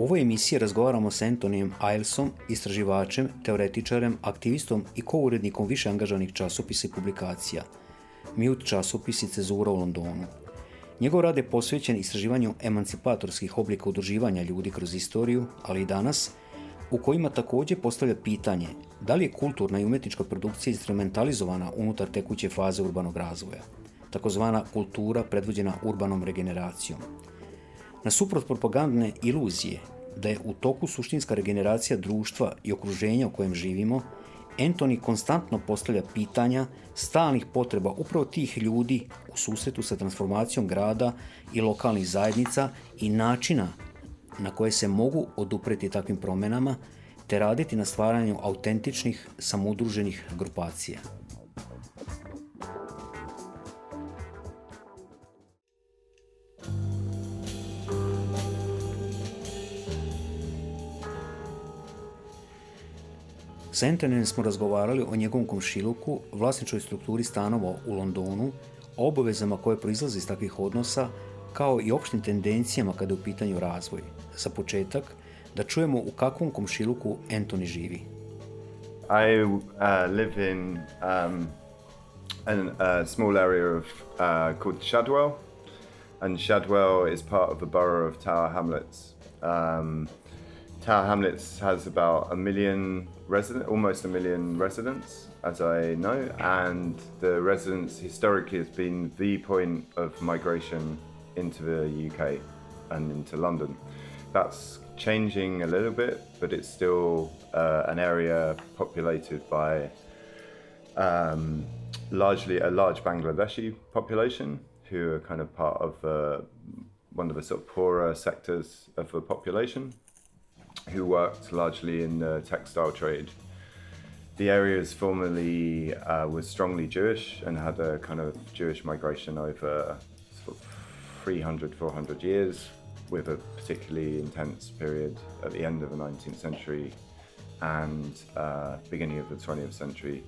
U ovoj emisiji razgovaramo sa Antonijem Ailesom, istraživačem, teoretičarem, aktivistom i kourednikom više angažanih časopisa i publikacija. Mute časopis i cezura u Londonu. Njegov rad je posvećen istraživanju emancipatorskih oblika udruživanja ljudi kroz istoriju, ali i danas, u kojima također postavlja pitanje da li je kulturna i umetnička produkcija instrumentalizovana unutar tekuće faze urbanog razvoja, takozvana kultura predvođena urbanom regeneracijom. Nasuprot propagandne iluzije da je u toku suštinska regeneracija društva i okruženja u kojem živimo, Anthony konstantno postavlja pitanja stalnih potreba upravo tih ljudi u susretu sa transformacijom grada i lokalnih zajednica i načina na koje se mogu odupreti takvim promjenama te raditi na stvaranju autentičnih samoudruženih grupacija. S smo razgovarali o njegovom komšiluku, vlasničkoj strukturi stanova u Londonu, obavezama koje proizlaze iz takvih odnosa, kao i opštim tendencijama kada je u pitanju razvoj. Za početak, da čujemo u kakvom komšiluku Anthony živi. I uh, live in um, an, a small area of, uh, called Shadwell, and Shadwell is part of the borough of Tower Hamlets. Um, Tower Hamlets has about a million resident, almost a million residents, as I know, and the residents historically has been the point of migration into the UK and into London. That's changing a little bit, but it's still uh, an area populated by um, largely a large Bangladeshi population who are kind of part of uh, one of the sort of poorer sectors of the population who worked largely in the textile trade. The area is formerly uh, was strongly Jewish and had a kind of Jewish migration over sort of 300, 400 years, with a particularly intense period at the end of the 19th century and uh, beginning of the 20th century.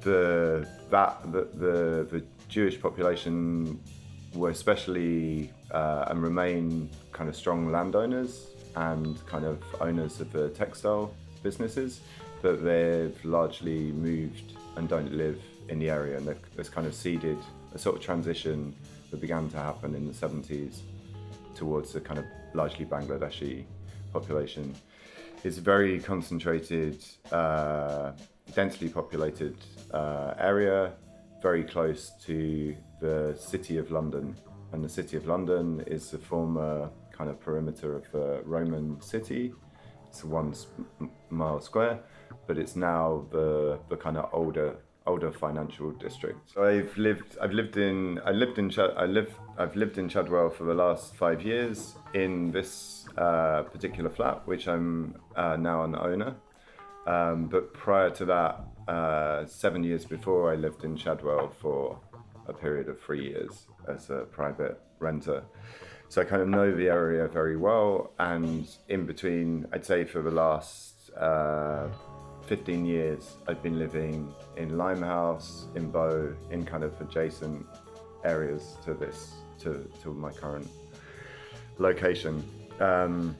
The that the, the, the Jewish population were especially uh, and remain kind of strong landowners and kind of owners of the textile businesses, but they've largely moved and don't live in the area, and there's kind of seeded a sort of transition that began to happen in the 70s towards the kind of largely Bangladeshi population. It's a very concentrated, uh, densely populated uh, area, very close to the City of London. And the City of London is the former kind of perimeter of the Roman city. It's one mile square, but it's now the the kind of older older financial district. So I've lived I've lived in I lived in I live I've lived in Shadwell for the last five years in this uh, particular flat, which I'm uh, now an owner. Um, but prior to that, uh, seven years before, I lived in Shadwell for a period of three years as a private renter. So I kind of know the area very well. And in between, I'd say for the last uh, 15 years, I've been living in Limehouse, in Bow, in kind of adjacent areas to this, to, to my current location. Um,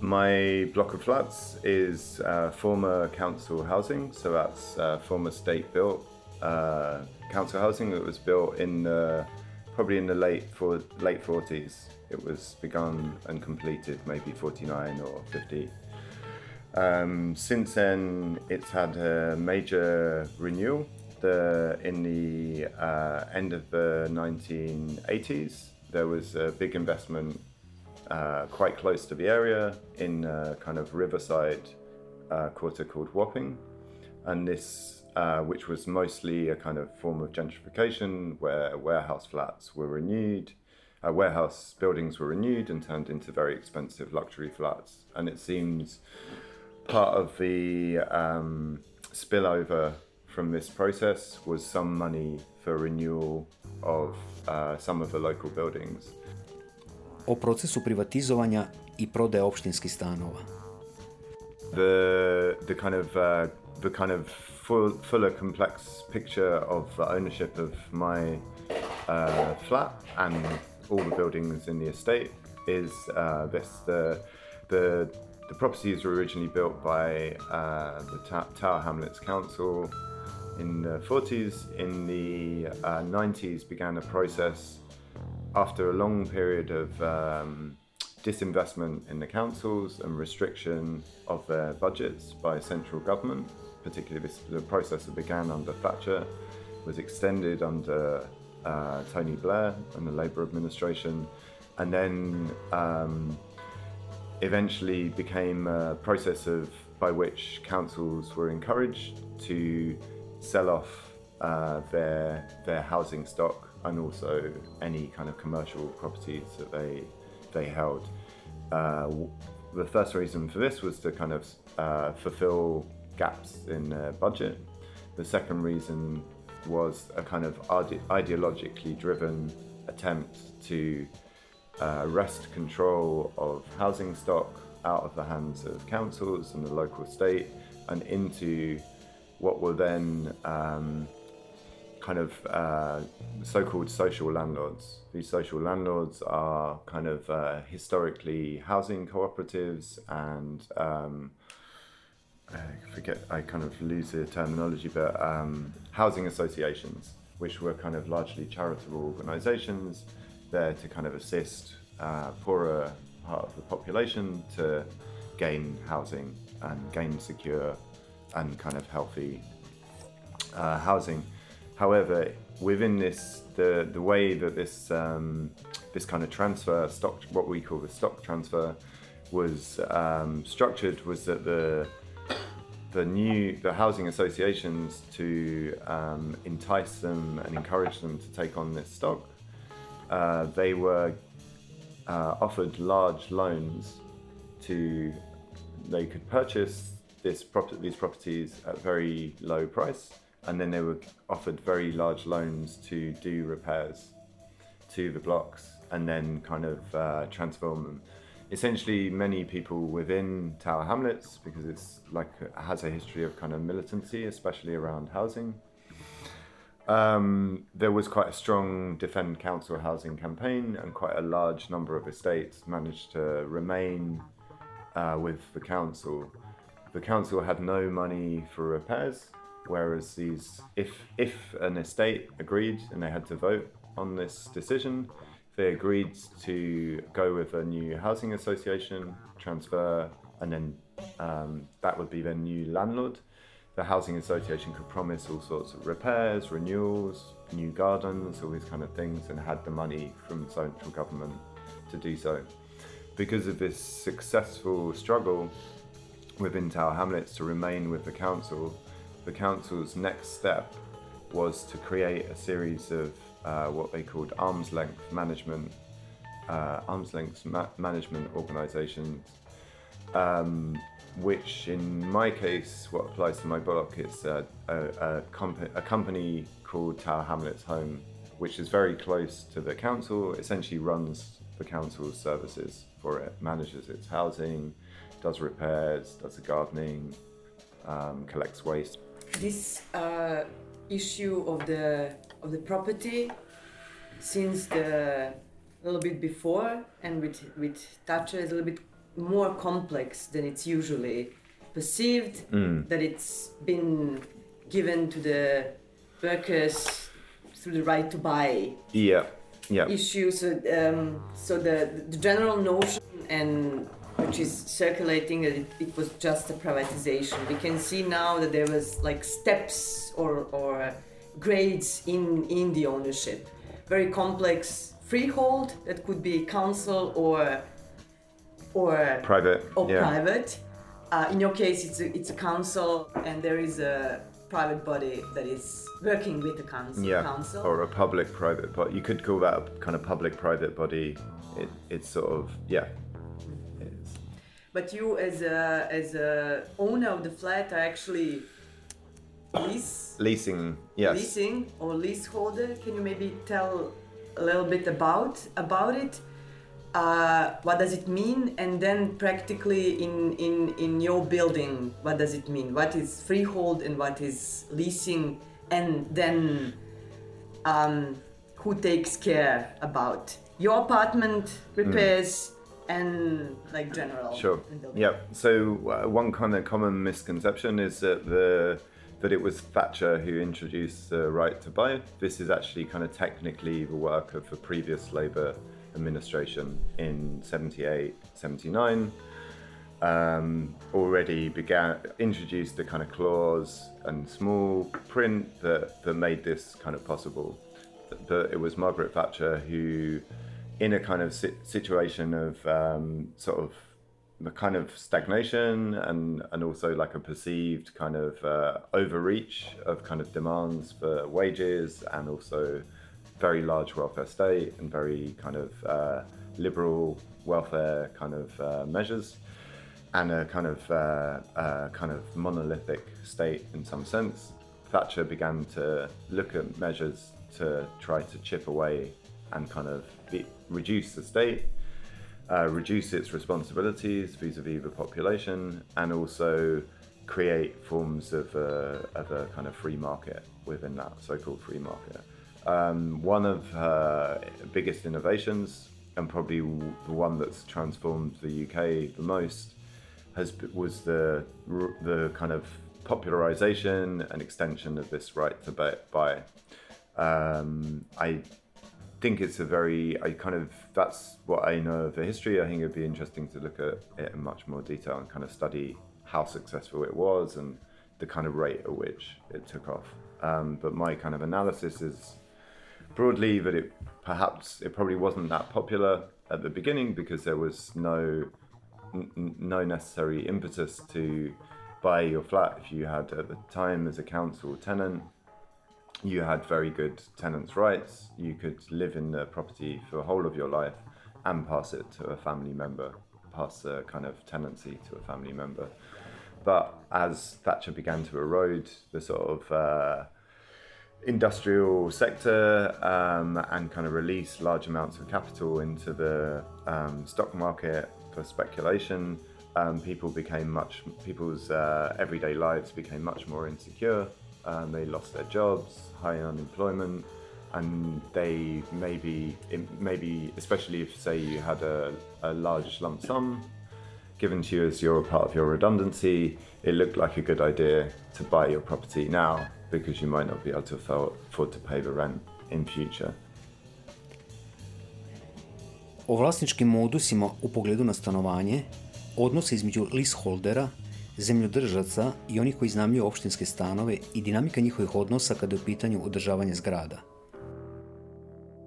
my block of flats is uh, former council housing, so that's uh, former state built uh, council housing that was built in the probably in the late for late 40s. It was begun and completed maybe 49 or 50. Um, since then, it's had a major renewal. The, in the uh, end of the 1980s, there was a big investment uh, quite close to the area in a kind of riverside uh, quarter called Wapping. And this uh, which was mostly a kind of form of gentrification where warehouse flats were renewed, uh, warehouse buildings were renewed and turned into very expensive luxury flats. And it seems part of the um, spillover from this process was some money for renewal of uh, some of the local buildings. O procesu privatizovanja i prodaje opštinskih stanova. The the kind of uh, the kind of full, fuller complex picture of the ownership of my uh, flat and all the buildings in the estate is uh, this the the the properties were originally built by uh, the Ta- Tower Hamlets Council in the 40s. In the uh, 90s, began a process after a long period of um, disinvestment in the councils and restriction of their budgets by central government. Particularly, this, the process that began under Thatcher was extended under uh, Tony Blair and the Labour administration, and then um, eventually became a process of by which councils were encouraged to sell off uh, their their housing stock and also any kind of commercial properties that they they held. Uh, the first reason for this was to kind of uh, fulfill gaps in their budget. The second reason was a kind of ideologically driven attempt to uh, wrest control of housing stock out of the hands of councils and the local state and into what were then um, kind of uh, so-called social landlords. These social landlords are kind of uh, historically housing cooperatives and um, I forget, I kind of lose the terminology, but um, housing associations, which were kind of largely charitable organisations there to kind of assist uh, poorer part of the population to gain housing and gain secure and kind of healthy uh, housing. However, within this, the the way that this um, this kind of transfer stock, what we call the stock transfer, was um, structured was that the the new the housing associations to um, entice them and encourage them to take on this stock. Uh, they were uh, offered large loans to they could purchase this prop- these properties at very low price and then they were offered very large loans to do repairs to the blocks and then kind of uh, transform them. Essentially, many people within Tower Hamlets, because it's like has a history of kind of militancy, especially around housing. Um, there was quite a strong defend council housing campaign, and quite a large number of estates managed to remain uh, with the council. The council had no money for repairs, Whereas these, if if an estate agreed and they had to vote on this decision, they agreed to go with a new housing association transfer, and then um, that would be their new landlord. The housing association could promise all sorts of repairs, renewals, new gardens, all these kind of things, and had the money from central government to do so. Because of this successful struggle within Tower Hamlets to remain with the council, the council's next step was to create a series of uh, what they called arm's length management, uh, arm's length ma- management organisations, um, which in my case, what applies to my block, it's a, a, a, comp- a company called Tower Hamlets Home, which is very close to the council, essentially runs the council's services for it, manages its housing, does repairs, does the gardening, um, collects waste this uh, issue of the of the property since the a little bit before and with with Thatcher is a little bit more complex than it's usually perceived mm. that it's been given to the workers through the right to buy yeah yeah issue so um, so the the general notion and which is circulating that it, it, was just a privatization. We can see now that there was like steps or, or grades in, in the ownership. Very complex freehold that could be council or or private or yeah. private. Uh, in your case, it's a, it's a council and there is a private body that is working with the council. yeah, council. or a public-private body. You could call that a kind of public-private body. It, it's sort of yeah. But you, as a as a owner of the flat, are actually lease leasing, yes. leasing or leaseholder. Can you maybe tell a little bit about about it? Uh, what does it mean? And then practically in, in in your building, what does it mean? What is freehold and what is leasing? And then um, who takes care about your apartment repairs and like general? Sure. Yeah. So uh, one kind of common misconception is that the that it was Thatcher who introduced the right to buy. This is actually kind of technically the work of the previous Labour administration in 78, 79. Um, already began introduced a kind of clause and small print that, that made this kind of possible. But it was Margaret Thatcher who, in a kind of situation of um, sort of the kind of stagnation and, and also like a perceived kind of uh, overreach of kind of demands for wages and also very large welfare state and very kind of uh, liberal welfare kind of uh, measures and a kind of uh, uh, kind of monolithic state in some sense. Thatcher began to look at measures to try to chip away and kind of be, reduce the state uh, reduce its responsibilities vis-a-vis the population, and also create forms of a, of a kind of free market within that so-called free market. Um, one of her biggest innovations, and probably the one that's transformed the UK the most, has was the the kind of popularization and extension of this right to buy. Um, I think it's a very I kind of that's what I know of the history. I think it'd be interesting to look at it in much more detail and kind of study how successful it was and the kind of rate at which it took off. Um, but my kind of analysis is broadly that it perhaps it probably wasn't that popular at the beginning because there was no n- no necessary impetus to buy your flat if you had at the time as a council tenant you had very good tenants' rights. You could live in the property for the whole of your life and pass it to a family member, pass a kind of tenancy to a family member. But as Thatcher began to erode the sort of uh, industrial sector um, and kind of release large amounts of capital into the um, stock market for speculation, um, people became much people's uh, everyday lives became much more insecure. Um, they lost their jobs, high unemployment, and they maybe maybe especially if say you had a, a large lump sum given to you as your part of your redundancy, it looked like a good idea to buy your property now because you might not be able to afford, afford to pay the rent in future. O vlasničkim modusima u pogledu na stanovanje, odnose između leaseholdera, zemljodržaca i onih koji iznajmljuju opštinske stanove i dinamika njihovih odnosa kada je u pitanju održavanje zgrada.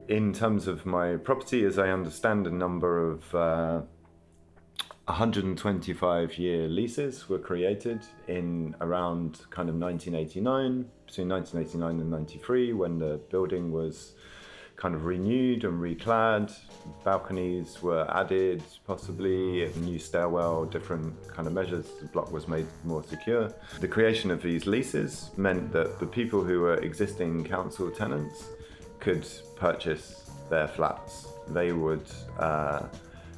in terms of my property, as I understand, a number of uh, 125 year leases were created in around kind of 1989, between 1989 and 93, when the building was kind of renewed and reclad. Balconies were added, possibly a new stairwell, different kind of measures. The block was made more secure. The creation of these leases meant that the people who were existing council tenants could purchase their flats. They would uh,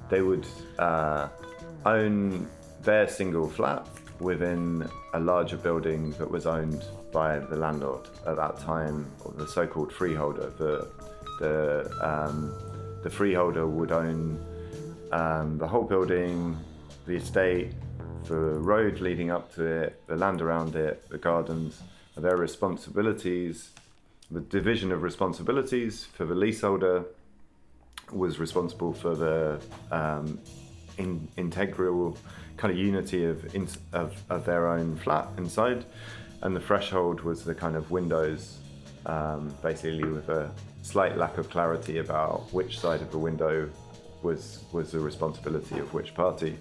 they would uh, own their single flat within a larger building that was owned by the landlord at that time, or the so-called freeholder. The the um, the freeholder would own um, the whole building, the estate, the road leading up to it, the land around it, the gardens. Their responsibilities, the division of responsibilities for the leaseholder was responsible for the um, in, integral kind of unity of, in, of of their own flat inside, and the threshold was the kind of windows, um, basically with a slight lack of clarity about which side of the window was was the responsibility of which party.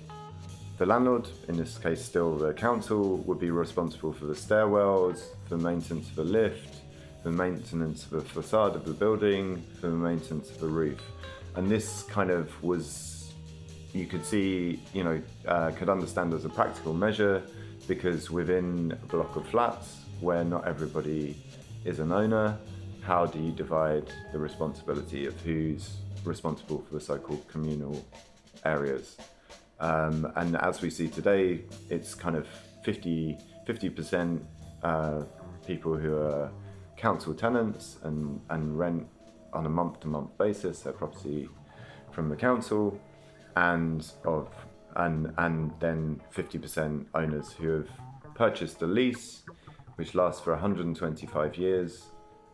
the landlord, in this case still the council, would be responsible for the stairwells, for maintenance of the lift, for maintenance of the facade of the building, for the maintenance of the roof. And this kind of was, you could see, you know, uh, could understand as a practical measure because within a block of flats where not everybody is an owner, how do you divide the responsibility of who's responsible for the so-called communal areas? Um, and as we see today, it's kind of 50 percent uh, people who are council tenants and, and rent on a month-to-month basis their property from the council, and of and and then 50% owners who have purchased a lease, which lasts for 125 years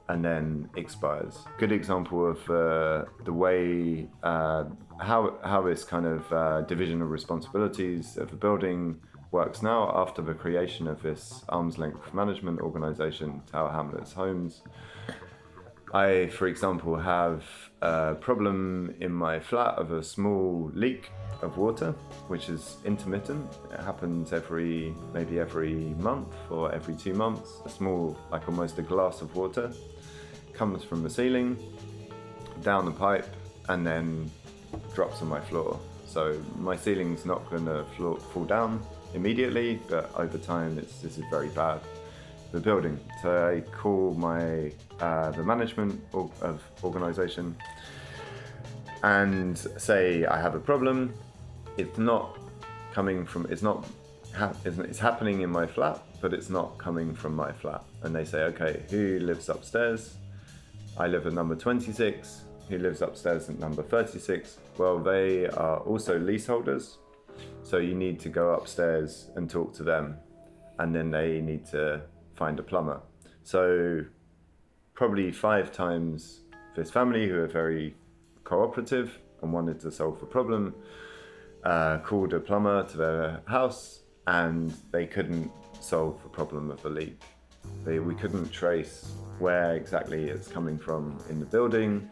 and then expires. Good example of uh, the way uh, how how this kind of uh, division of responsibilities of the building works now after the creation of this arm's length management organization, Tower Hamlets Homes. I, for example, have a problem in my flat of a small leak of water, which is intermittent. It happens every, maybe every month or every two months. A small, like almost a glass of water comes from the ceiling, down the pipe, and then drops on my floor. So my ceiling's not going to fall down immediately, but over time, it's, this is very bad. for The building. So I call my uh, the management of organisation and say I have a problem. It's not coming from. It's not. It's happening in my flat, but it's not coming from my flat. And they say, okay, who lives upstairs? I live at number 26. he lives upstairs at number 36? Well, they are also leaseholders. So you need to go upstairs and talk to them. And then they need to find a plumber. So probably five times this family who are very cooperative and wanted to solve the problem uh, called a plumber to their house and they couldn't solve the problem of the leak. They, we couldn't trace where exactly it's coming from in the building.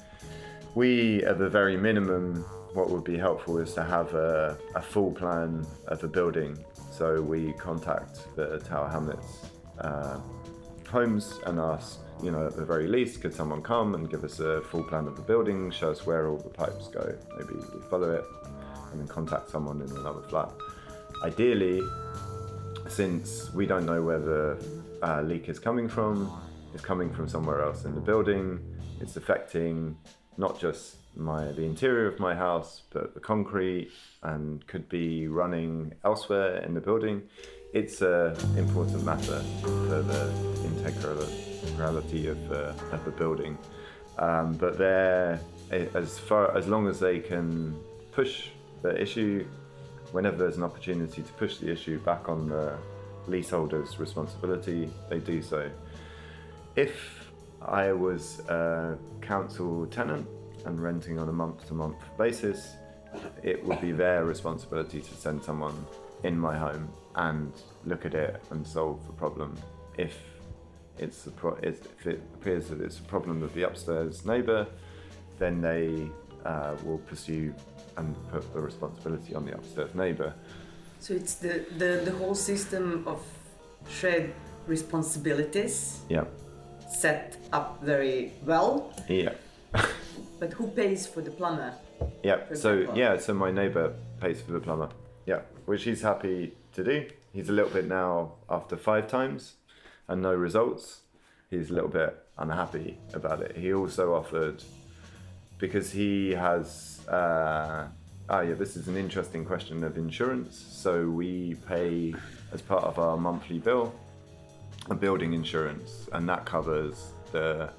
We, at the very minimum, what would be helpful is to have a, a full plan of the building. So we contact the Tower Hamlets uh, homes and ask, you know, at the very least, could someone come and give us a full plan of the building, show us where all the pipes go? Maybe we follow it and then contact someone in another flat. Ideally, since we don't know where the uh, leak is coming from, it's coming from somewhere else in the building, it's affecting not just my the interior of my house, but the concrete, and could be running elsewhere in the building. It's an important matter for the integrality of, uh, of the building. Um, but they're as far as long as they can push the issue, whenever there's an opportunity to push the issue back on the leaseholder's responsibility, they do so. If I was a council tenant and renting on a month to month basis, it would be their responsibility to send someone in my home and look at it and solve the problem. If it's pro- if it appears that it's a problem of the upstairs neighbour, then they uh, will pursue and put the responsibility on the upstairs neighbour. So it's the, the, the whole system of shared responsibilities. Yeah. Set up very well. Yeah. but who pays for the plumber? Yeah. So yeah, so my neighbour pays for the plumber. Yeah, which he's happy to do. He's a little bit now after five times and no results. He's a little bit unhappy about it. He also offered because he has. Uh, ah, yeah, this is an interesting question of insurance. So we pay as part of our monthly bill a building insurance, and that covers the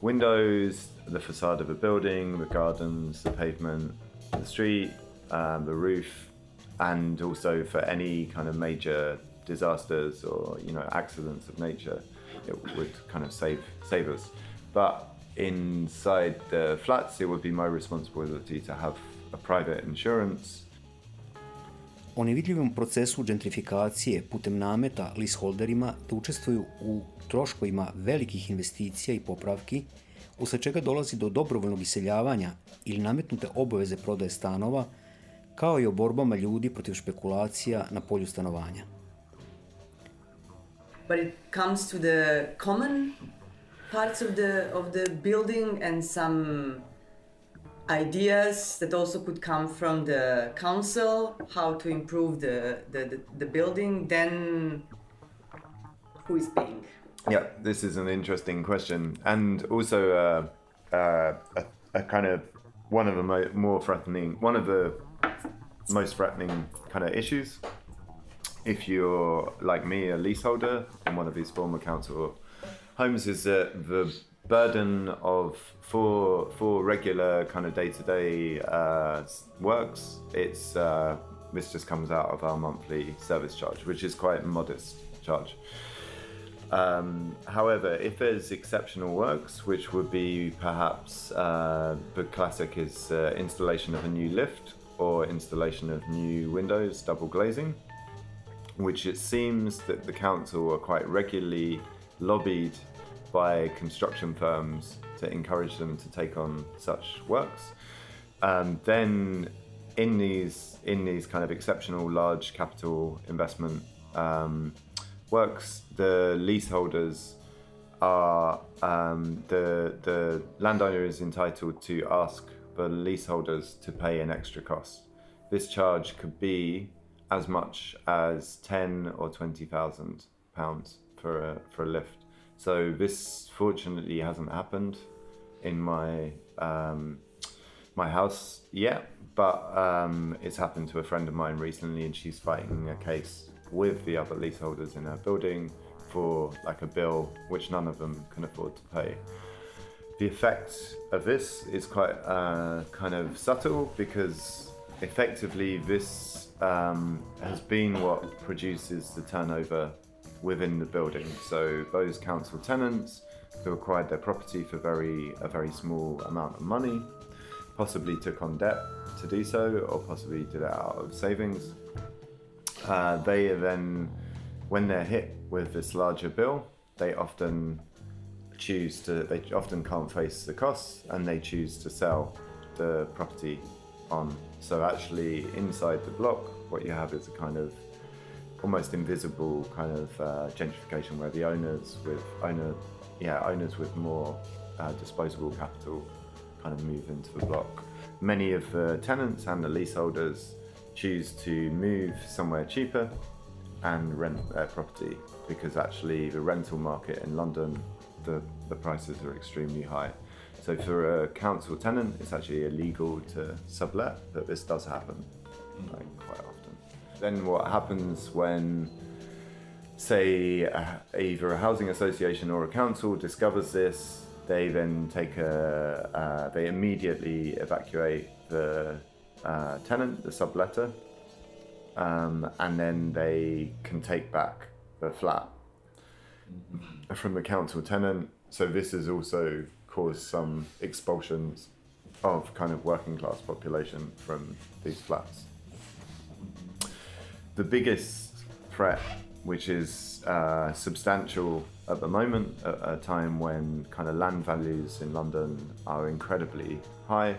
windows, the facade of a building, the gardens, the pavement, the street, um, the roof, and also for any kind of major disasters or you know accidents of nature, it would kind of save save us. But inside the flats, it would be my responsibility to have a private insurance. O nevidljivom procesu gentrifikacije putem nameta leaseholderima da učestvuju u troškovima velikih investicija i popravki, usled čega dolazi do dobrovoljnog iseljavanja ili nametnute obaveze prodaje stanova, kao i o borbama ljudi protiv špekulacija na polju stanovanja. But it comes to the common parts of the of the building and some ideas that also could come from the council how to improve the the, the, the building then who is paying Yeah, this is an interesting question, and also uh, uh, a, a kind of one of the mo- more threatening, one of the most threatening kind of issues. If you're like me, a leaseholder in one of these former council homes, is that the burden of for for regular kind of day to day works. It's uh, this just comes out of our monthly service charge, which is quite modest charge. Um, however, if there's exceptional works, which would be perhaps uh, the classic is uh, installation of a new lift or installation of new windows, double glazing, which it seems that the council are quite regularly lobbied by construction firms to encourage them to take on such works. Um, then, in these in these kind of exceptional large capital investment um, works, the leaseholders are um, the the landowner is entitled to ask the leaseholders to pay an extra cost. This charge could be as much as ten or twenty thousand pounds for a for a lift. So this fortunately hasn't happened in my um, my house yet, but um, it's happened to a friend of mine recently, and she's fighting a case with the other leaseholders in her building for like a bill which none of them can afford to pay. The effect of this is quite uh, kind of subtle because effectively this um, has been what produces the turnover within the building. So those council tenants who acquired their property for very a very small amount of money, possibly took on debt to do so, or possibly did it out of savings. Uh, they then, when they're hit with this larger bill, they often choose to. They often can't face the costs, and they choose to sell the property on. So actually, inside the block, what you have is a kind of almost invisible kind of uh, gentrification where the owners with owner yeah owners with more uh, disposable capital kind of move into the block. Many of the tenants and the leaseholders choose to move somewhere cheaper and rent their property because actually the rental market in London the, the prices are extremely high. So for a council tenant it's actually illegal to sublet but this does happen like, quite often then what happens when, say, either a housing association or a council discovers this, they then take a, uh, they immediately evacuate the uh, tenant, the subletter, um, and then they can take back the flat from the council tenant. So this has also caused some expulsions of kind of working class population from these flats the biggest threat, which is uh, substantial at the moment, at a time when kind of land values in London are incredibly high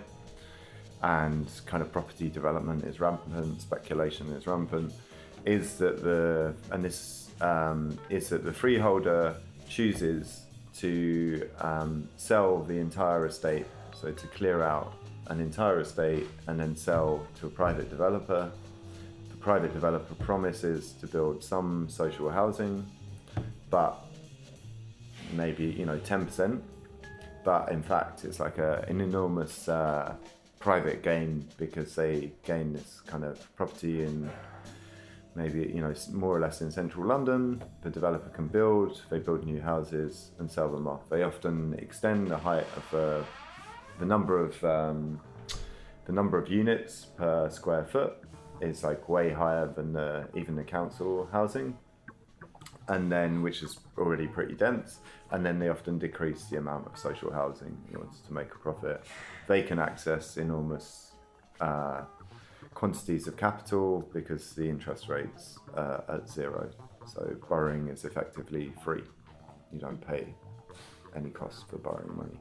and kind of property development is rampant, speculation is rampant, is that the, and this um, is that the freeholder chooses to um, sell the entire estate, so to clear out an entire estate and then sell to a private developer private developer promises to build some social housing, but maybe you know 10%. But in fact, it's like a, an enormous uh, private gain because they gain this kind of property in maybe you know more or less in central London. The developer can build, they build new houses and sell them off. They often extend the height of uh, the number of um, the number of units per square foot is like way higher than the, even the council housing, and then which is already pretty dense. And then they often decrease the amount of social housing in order to make a profit. They can access enormous uh, quantities of capital because the interest rates are at zero. So borrowing is effectively free. You don't pay any cost for borrowing money.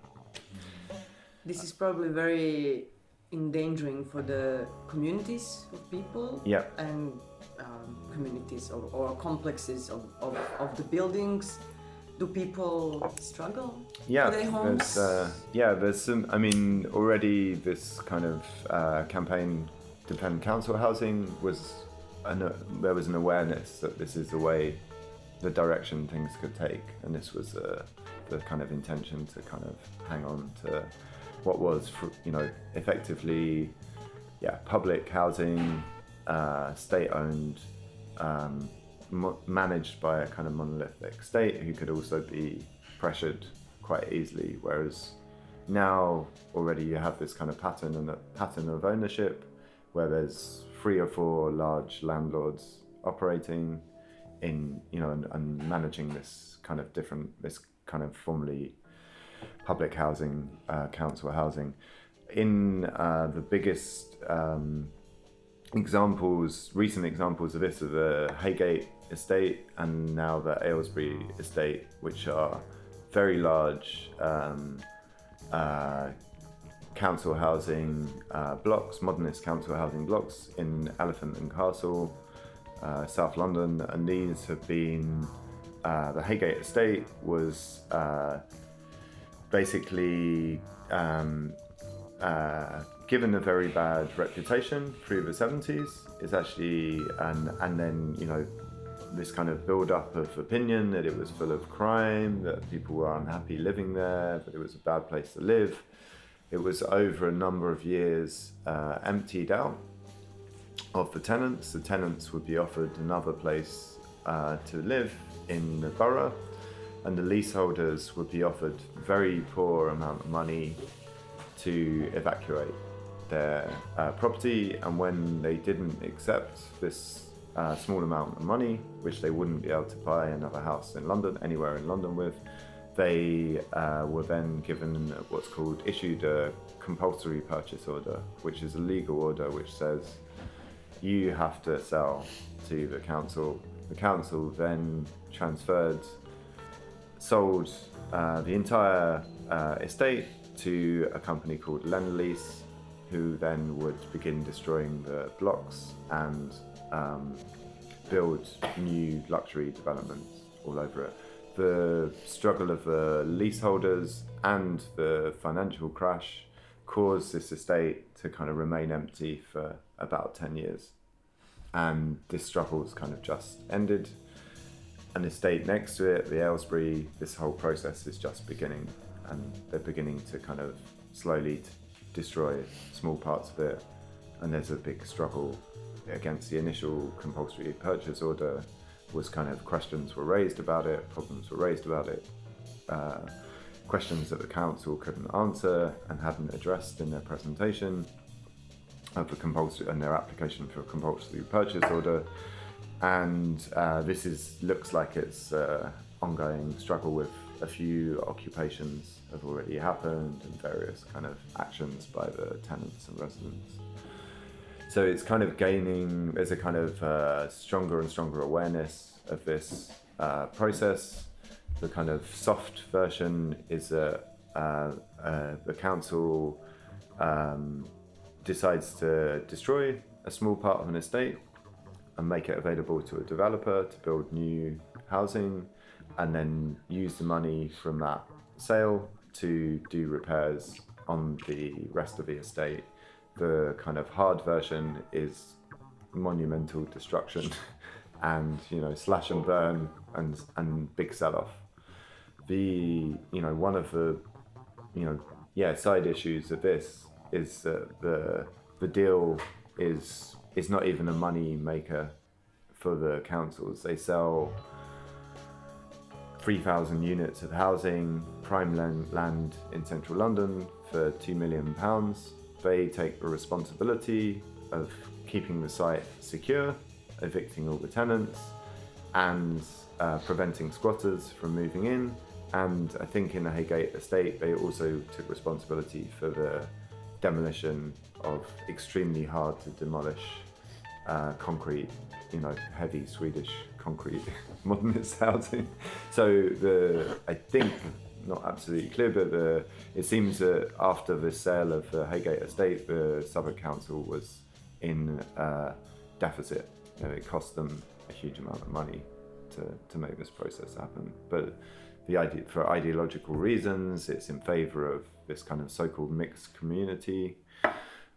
This is probably very endangering for the communities of people Yeah. and um, communities or, or complexes of, of, of the buildings. Do people struggle Yeah, their homes? there's uh, yeah, there's some. I mean, already this kind of uh, campaign, defend council housing, was an, there was an awareness that this is the way, the direction things could take, and this was uh, the kind of intention to kind of hang on to what was, you know, effectively, yeah, public housing, uh, state-owned. Um, mo- managed by a kind of monolithic state who could also be pressured quite easily. Whereas now already you have this kind of pattern and pattern of ownership where there's three or four large landlords operating in you know and, and managing this kind of different this kind of formerly public housing uh, council housing in uh, the biggest um, examples, recent examples of this are the Heygate estate and now the Aylesbury estate, which are very large um, uh, council housing uh, blocks, modernist council housing blocks in Elephant and Castle, uh, South London, and these have been. Uh, the Heygate estate was basically um, uh, given a very bad reputation through the 70s. It's actually, and, and then, you know, this kind of build up of opinion that it was full of crime, that people were unhappy living there, that it was a bad place to live. It was over a number of years uh, emptied out of the tenants. The tenants would be offered another place uh, to live in the borough, and the leaseholders would be offered very poor amount of money to evacuate their uh, property. And when they didn't accept this uh, small amount of money, which they wouldn't be able to buy another house in London, anywhere in London with, they uh, were then given what's called issued a compulsory purchase order, which is a legal order which says you have to sell to the council. The council then transferred, sold uh, the entire uh, estate to a company called Lendlease, who then would begin destroying the blocks and um, build new luxury developments all over it. The struggle of the leaseholders and the financial crash caused this estate to kind of remain empty for about 10 years. And this struggle's kind of just ended. An estate next to it, the Aylesbury, this whole process is just beginning. And they're beginning to kind of slowly destroy small parts of it. And there's a big struggle against the initial compulsory purchase order was kind of questions were raised about it, problems were raised about it, uh, questions that the council couldn't answer and hadn't addressed in their presentation of the compulsory and their application for a compulsory purchase order. And uh, this is looks like it's uh, ongoing struggle with a few occupations have already happened and various kind of actions by the tenants and residents. So it's kind of gaining, there's a kind of uh, stronger and stronger awareness of this uh, process. The kind of soft version is that uh, uh, the council um, decides to destroy a small part of an estate and make it available to a developer to build new housing and then use the money from that sale to do repairs on the rest of the estate. The kind of hard version is monumental destruction and you know slash and burn and and big sell off the you know one of the you know yeah side issues of this is that the the deal is is not even a money maker for the councils they sell 3,000 units of housing, prime land, land in central London for £2 million. They take the responsibility of keeping the site secure, evicting all the tenants, and uh, preventing squatters from moving in. And I think in the Heygate estate, they also took responsibility for the demolition of extremely hard to demolish uh, concrete, you know, heavy Swedish concrete modernist housing. So the I think not absolutely clear, but the, it seems that after the sale of the Heygate estate, the Southwark Council was in uh, deficit. You know, it cost them a huge amount of money to, to make this process happen. But the idea, for ideological reasons, it's in favour of this kind of so-called mixed community,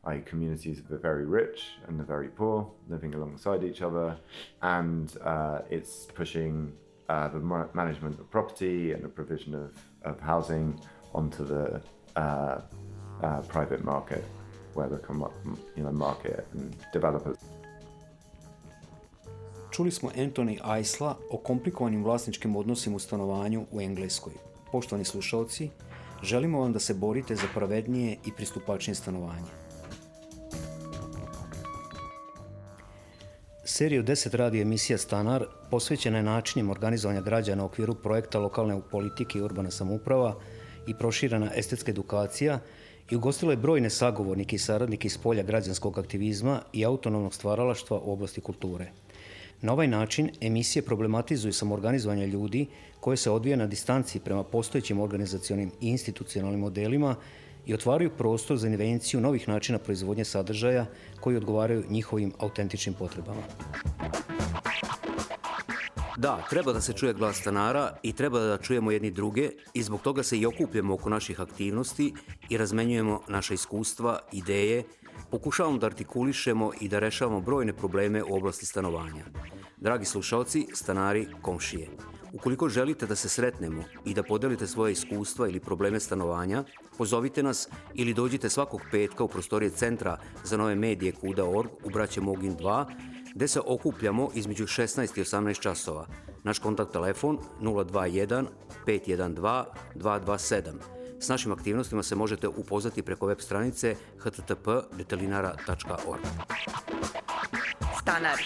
i.e. communities of the very rich and the very poor living alongside each other, and uh, it's pushing uh, the management of property and the provision of, of housing onto the uh, uh, private market, where the you know, market and developers. Čuli smo Anthony Aisla o komplikovanim vlasničkim odnosima u stanovanju u Engleskoj. Poštovani slušalci, želimo vam da se borite za pravednije i pristupačnije stanovanje. Seriju 10 radio emisija Stanar posvećena je načinima organizovanja građana u okviru projekta lokalne politike i urbana samouprava i proširena estetska edukacija i ugostilo je brojne sagovornike i saradnike iz polja građanskog aktivizma i autonomnog stvaralaštva u oblasti kulture. Na ovaj način emisije problematizuju samoorganizovanje ljudi koje se odvija na distanci prema postojećim organizacionim i institucionalnim modelima i otvaraju prostor za invenciju novih načina proizvodnje sadržaja koji odgovaraju njihovim autentičnim potrebama. Da, treba da se čuje glas stanara i treba da čujemo jedni druge i zbog toga se i okupljamo oko naših aktivnosti i razmenjujemo naše iskustva, ideje, pokušavamo da artikulišemo i da rešavamo brojne probleme u oblasti stanovanja. Dragi slušalci, stanari, komšije, Ukoliko želite da se sretnemo i da podelite svoje iskustva ili probleme stanovanja, pozovite nas ili dođite svakog petka u prostorije Centra za nove medije Kuda.org u Braće Mogin 2, gde se okupljamo između 16 i 18 časova. Naš kontakt telefon 021 512 227. S našim aktivnostima se možete upoznati preko web stranice http detelinara.org. Stanar.